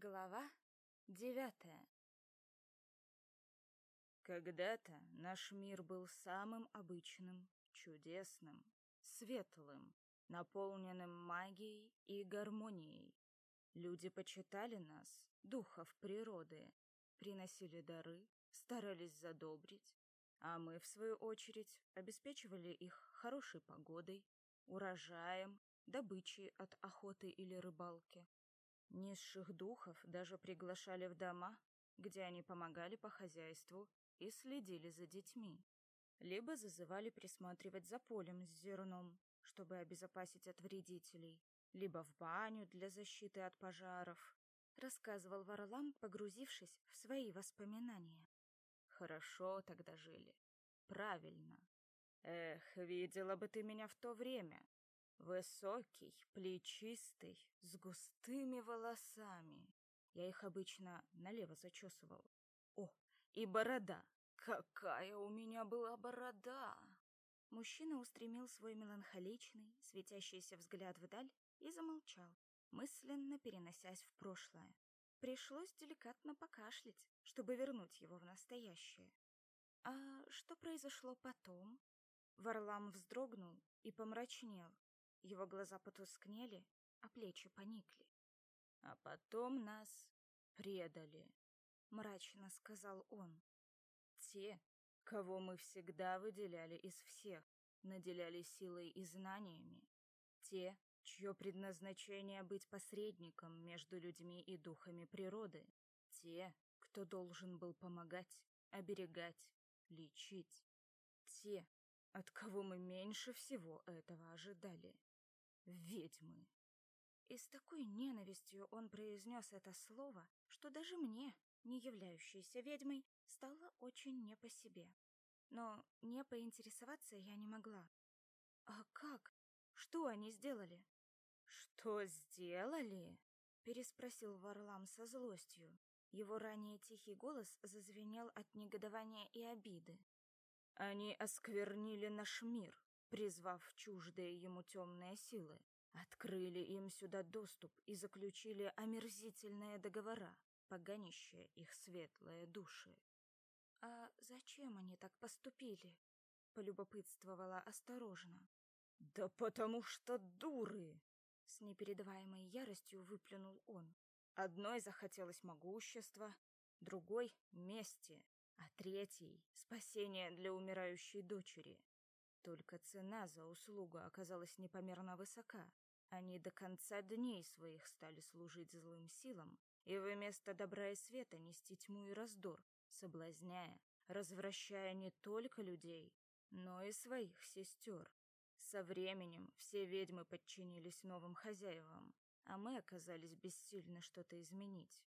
Глава девятая Когда-то наш мир был самым обычным, чудесным, светлым, наполненным магией и гармонией. Люди почитали нас, духов природы, приносили дары, старались задобрить, а мы, в свою очередь, обеспечивали их хорошей погодой, урожаем, добычей от охоты или рыбалки. Низших духов даже приглашали в дома, где они помогали по хозяйству и следили за детьми. Либо зазывали присматривать за полем с зерном, чтобы обезопасить от вредителей, либо в баню для защиты от пожаров, рассказывал Варлам, погрузившись в свои воспоминания. Хорошо тогда жили. Правильно. Эх, видела бы ты меня в то время, Высокий, плечистый, с густыми волосами. Я их обычно налево зачесывал. О, и борода! Какая у меня была борода! Мужчина устремил свой меланхоличный, светящийся взгляд вдаль и замолчал, мысленно переносясь в прошлое. Пришлось деликатно покашлять, чтобы вернуть его в настоящее. А что произошло потом? Варлам вздрогнул и помрачнел, его глаза потускнели, а плечи поникли. А потом нас предали, мрачно сказал он. Те, кого мы всегда выделяли из всех, наделяли силой и знаниями. Те, чье предназначение быть посредником между людьми и духами природы. Те, кто должен был помогать, оберегать, лечить. Те, от кого мы меньше всего этого ожидали ведьмы. И с такой ненавистью он произнес это слово, что даже мне, не являющейся ведьмой, стало очень не по себе. Но не поинтересоваться я не могла. А как? Что они сделали? Что сделали? переспросил Варлам со злостью. Его ранее тихий голос зазвенел от негодования и обиды. Они осквернили наш мир, призвав чуждые ему темные силы, открыли им сюда доступ и заключили омерзительные договора, поганящие их светлые души. — А зачем они так поступили? — полюбопытствовала осторожно. — Да потому что дуры! — с непередаваемой яростью выплюнул он. Одной захотелось могущества, другой — мести, а третий — спасения для умирающей дочери. Только цена за услугу оказалась непомерно высока. Они до конца дней своих стали служить злым силам и вместо добра и света нести тьму и раздор, соблазняя, развращая не только людей, но и своих сестер. Со временем все ведьмы подчинились новым хозяевам, а мы оказались бессильны что-то изменить.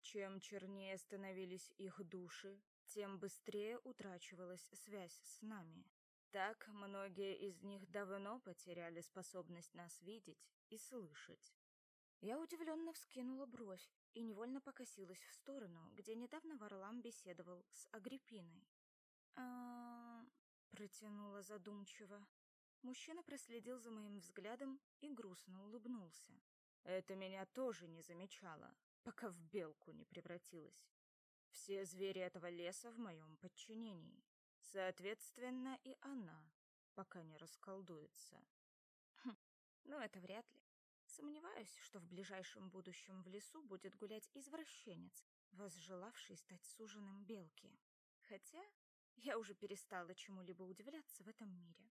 Чем чернее становились их души, тем быстрее утрачивалась связь с нами. Так многие из них давно потеряли способность нас видеть и слышать. Я удивленно вскинула бровь и невольно покосилась в сторону, где недавно Варлам беседовал с Агриппиной. а протянула задумчиво. Мужчина проследил за моим взглядом и грустно улыбнулся. Это меня тоже не замечало, пока в белку не превратилась. Все звери этого леса в моем подчинении. Соответственно, и она, пока не расколдуется. Хм, ну это вряд ли. Сомневаюсь, что в ближайшем будущем в лесу будет гулять извращенец, возжелавший стать суженым белки. Хотя я уже перестала чему-либо удивляться в этом мире.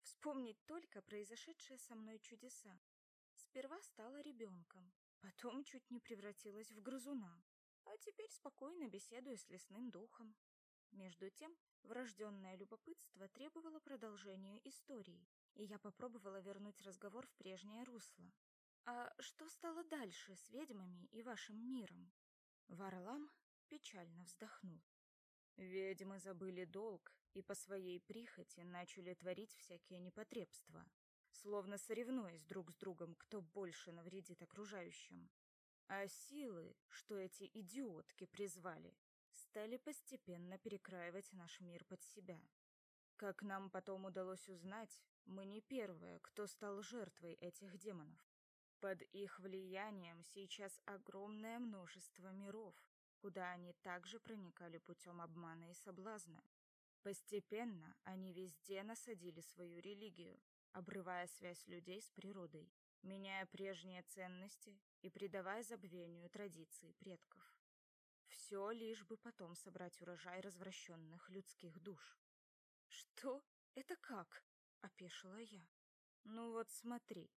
Вспомнить только произошедшее со мной чудеса. Сперва стала ребенком, потом чуть не превратилась в грызуна, а теперь спокойно беседую с лесным духом. Между тем, Врожденное любопытство требовало продолжения истории, и я попробовала вернуть разговор в прежнее русло. «А что стало дальше с ведьмами и вашим миром?» Варлам печально вздохнул. «Ведьмы забыли долг и по своей прихоти начали творить всякие непотребства, словно соревнуясь друг с другом, кто больше навредит окружающим. А силы, что эти идиотки призвали, стали постепенно перекраивать наш мир под себя. Как нам потом удалось узнать, мы не первые, кто стал жертвой этих демонов. Под их влиянием сейчас огромное множество миров, куда они также проникали путем обмана и соблазна. Постепенно они везде насадили свою религию, обрывая связь людей с природой, меняя прежние ценности и придавая забвению традиции предков. Все лишь бы потом собрать урожай развращенных людских душ. «Что? Это как?» — опешила я. «Ну вот смотри,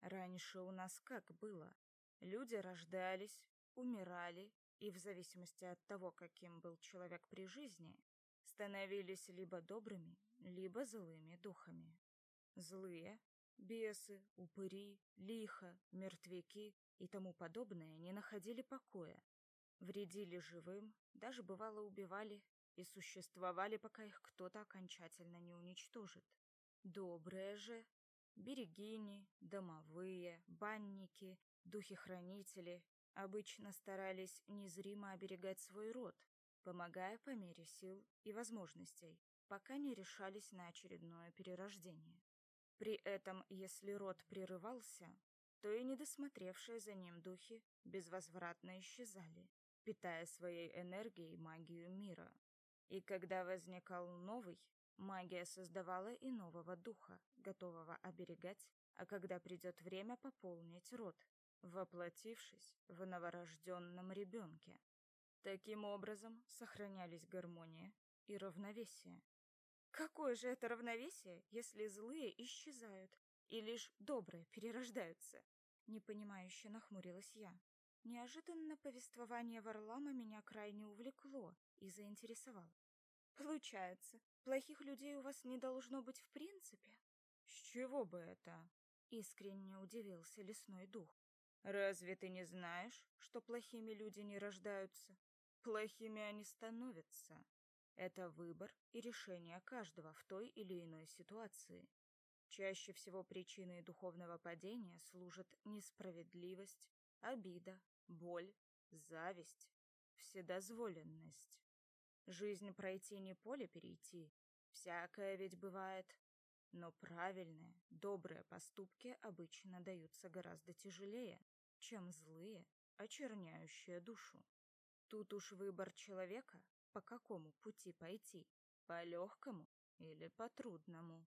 раньше у нас как было? Люди рождались, умирали, и в зависимости от того, каким был человек при жизни, становились либо добрыми, либо злыми духами. Злые, бесы, упыри, лиха, мертвяки и тому подобное не находили покоя, вредили живым, даже бывало убивали и существовали, пока их кто-то окончательно не уничтожит. Добрые же, берегини, домовые, банники, духи-хранители обычно старались незримо оберегать свой род, помогая по мере сил и возможностей, пока не решались на очередное перерождение. При этом, если род прерывался, то и недосмотревшие за ним духи безвозвратно исчезали, питая своей энергией магию мира. И когда возникал новый, магия создавала и нового духа, готового оберегать, а когда придет время пополнить род, воплотившись в новорожденном ребенке. Таким образом сохранялись гармония и равновесие. Какое же это равновесие, если злые исчезают и лишь добрые перерождаются? Непонимающе нахмурилась я. Неожиданно повествование Варлама меня крайне увлекло и заинтересовало. Получается, плохих людей у вас не должно быть в принципе? С чего бы это? Искренне удивился лесной дух. Разве ты не знаешь, что плохими люди не рождаются? Плохими они становятся. Это выбор и решение каждого в той или иной ситуации. Чаще всего причиной духовного падения служат несправедливость, обида, боль, зависть, вседозволенность. Жизнь пройти не поле перейти, всякое ведь бывает. Но правильные, добрые поступки обычно даются гораздо тяжелее, чем злые, очерняющие душу. Тут уж выбор человека, по какому пути пойти, по легкому или по трудному.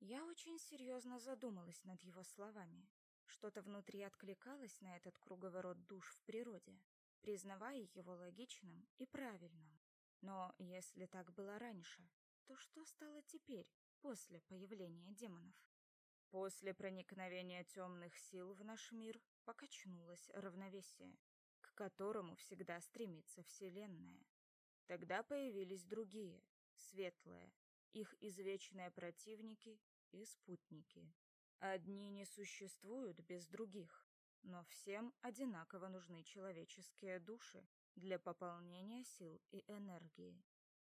Я очень серьезно задумалась над его словами. Что-то внутри откликалось на этот круговорот душ в природе, признавая его логичным и правильным. Но если так было раньше, то что стало теперь, после появления демонов? После проникновения темных сил в наш мир покачнулось равновесие, к которому всегда стремится Вселенная. Тогда появились другие, светлые, их извечные противники и спутники. Одни не существуют без других, но всем одинаково нужны человеческие души для пополнения сил и энергии.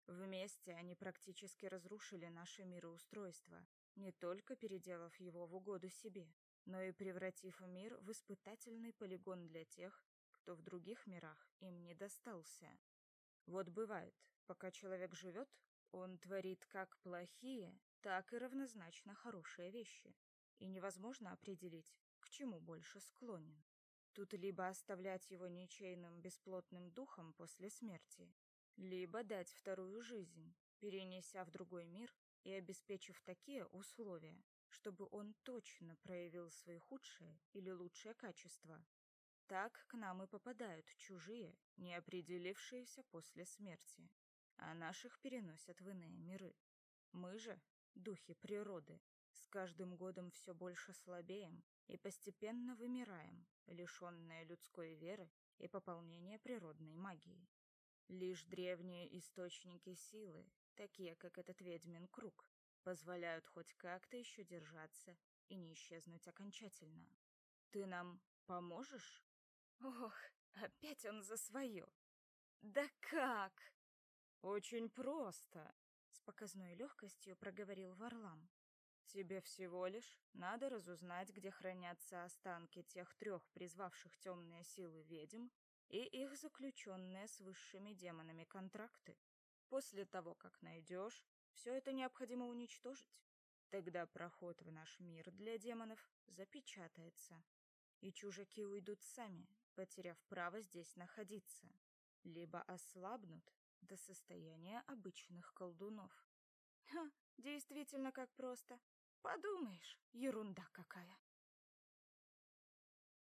Вместе они практически разрушили наше мироустройство, не только переделав его в угоду себе, но и превратив мир в испытательный полигон для тех, кто в других мирах им не достался. Вот бывает, пока человек живет, он творит как плохие, так и равнозначно хорошие вещи, и невозможно определить, к чему больше склонен. Тут либо оставлять его ничейным бесплотным духом после смерти, либо дать вторую жизнь, перенеся в другой мир и обеспечив такие условия, чтобы он точно проявил свои худшие или лучшие качества. Так к нам и попадают чужие, не определившиеся после смерти, а наших переносят в иные миры. Мы же, духи природы, с каждым годом все больше слабеем и постепенно вымираем, лишенные людской веры и пополнения природной магией. Лишь древние источники силы, такие как этот ведьмин круг, позволяют хоть как-то еще держаться и не исчезнуть окончательно. Ты нам поможешь? Ох, опять он за свое. Да как? Очень просто, с показной легкостью проговорил Варлам. Тебе всего лишь надо разузнать, где хранятся останки тех трех призвавших темные силы ведьм и их заключенные с высшими демонами контракты. После того, как найдешь, все это необходимо уничтожить. Тогда проход в наш мир для демонов запечатается. и чужаки уйдут сами, потеряв право здесь находиться, либо ослабнут до состояния обычных колдунов. Ха, действительно как просто. Подумаешь, ерунда какая.